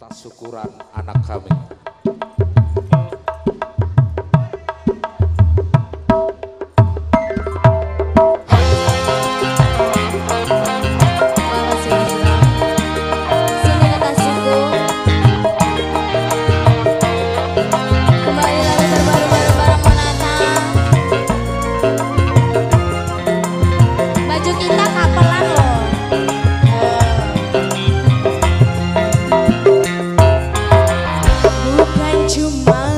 atas syukuran anak kami. cuma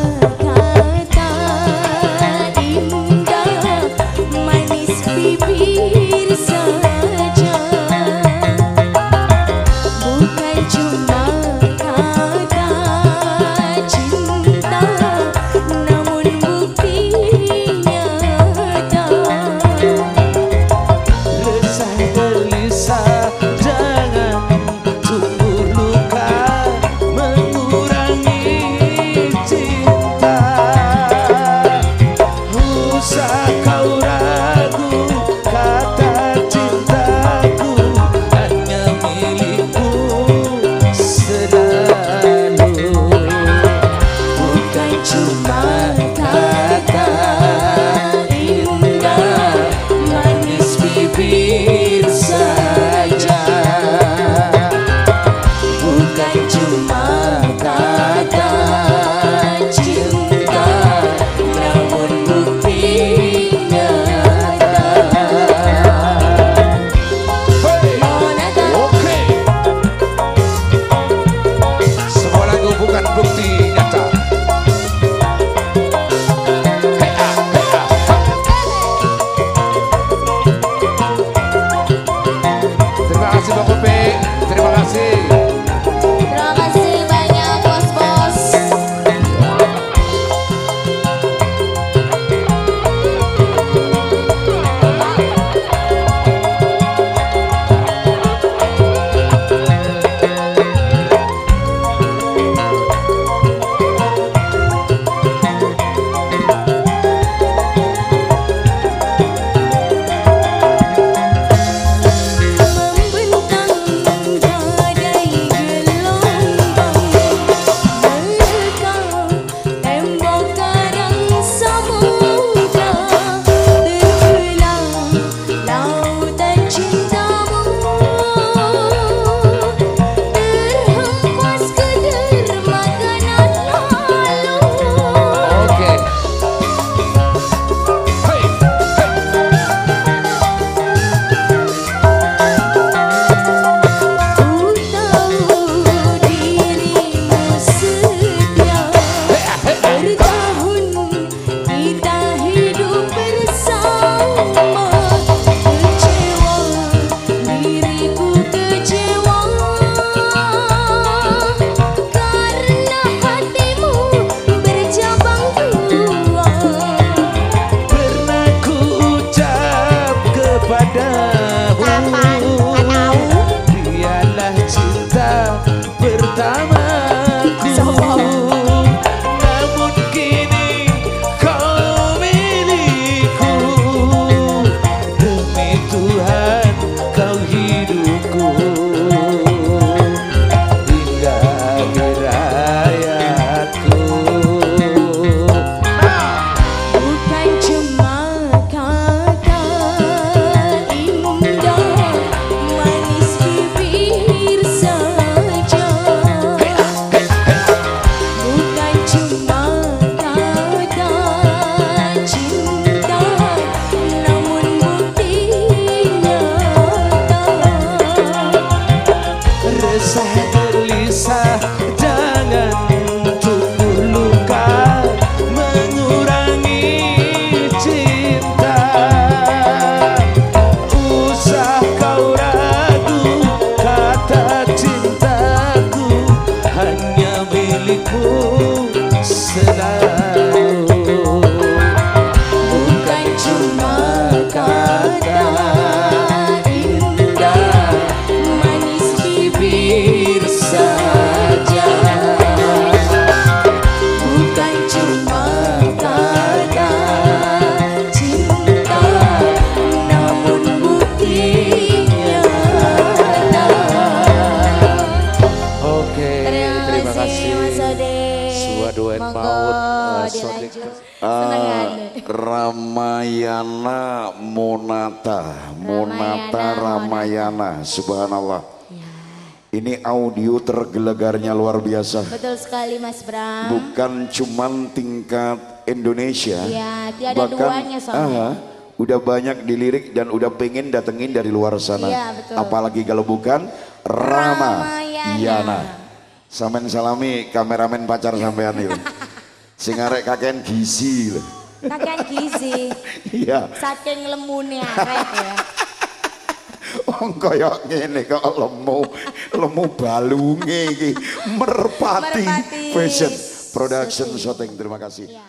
pertama Monggo maut, eh. Sodik. Senengan. Ramayana Monata, Monata Ramayana, subhanallah. Ya, Ini audio tergelegarnya luar biasa. betul sekali Mas Bram. Bukan cuman tingkat Indonesia, Iya, tiada duanya soalnya. ah, udah banyak dilirik dan udah pengen datengin dari luar sana. Iya, betul. Apalagi kalau bukan Ramayana. Ramayana. Samen salami kameramen pacar sampean itu. Sing arek kakean gizi lho. Kakean gizi, Iya. saking lemune arek ya. Wong kaya ngene kok lemu, lemu balunge iki merpati, Merpati. fashion production shooting. Terima kasih. Ya.